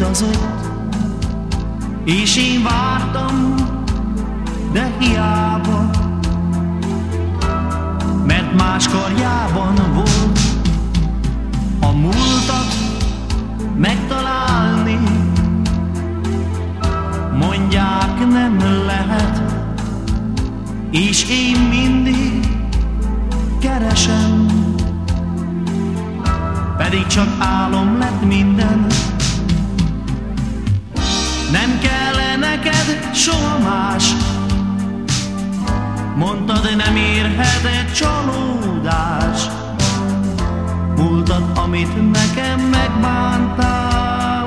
utazott, és én vártam, de hiába, mert más karjában volt a múltat megtalálni. Mondják nem lehet, és én mindig keresem, pedig csak álom lett minden. Nem kell neked soha más, mondtad nem érhet egy csalódás. Múltat, amit nekem megbántál,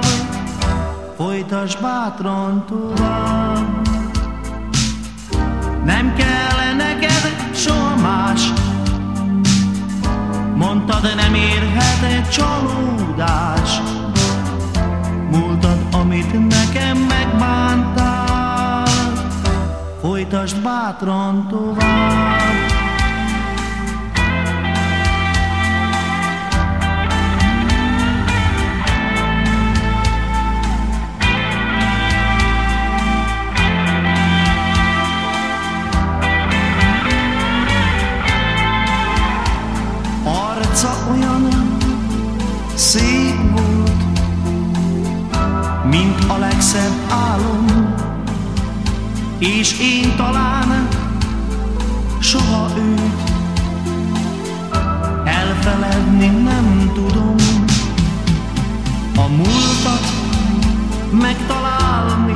folytasd bátran tovább. Nem kell neked soha más, mondtad nem érhet egy csalódás. Múltat, amit nekem folytasd bátran tovább. Szép volt, mint a legszebb álom, és én talán soha őt elfeledni nem tudom. A múltat megtalálni,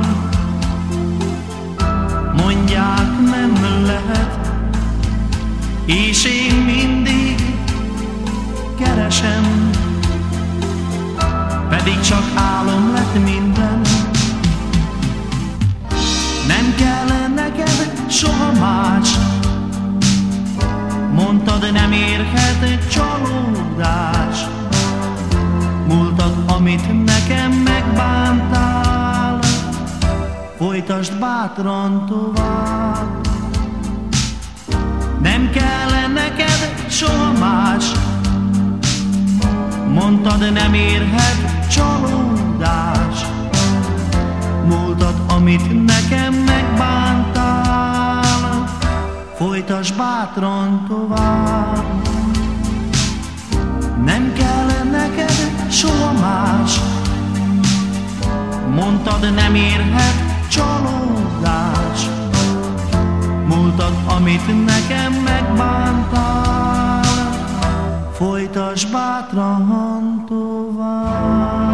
mondják nem lehet, és én mindig keresem, pedig csak álom lett minden. Nem kell neked soha más, mondtad nem érhet egy csalódás. Múltad, amit nekem megbántál, folytasd bátran tovább. Nem kell neked soha más, mondtad nem érhet folytasd bátran tovább. Nem kell neked soha más, mondtad nem érhet csalódás. Múltad, amit nekem megbántál, folytasd bátran tovább.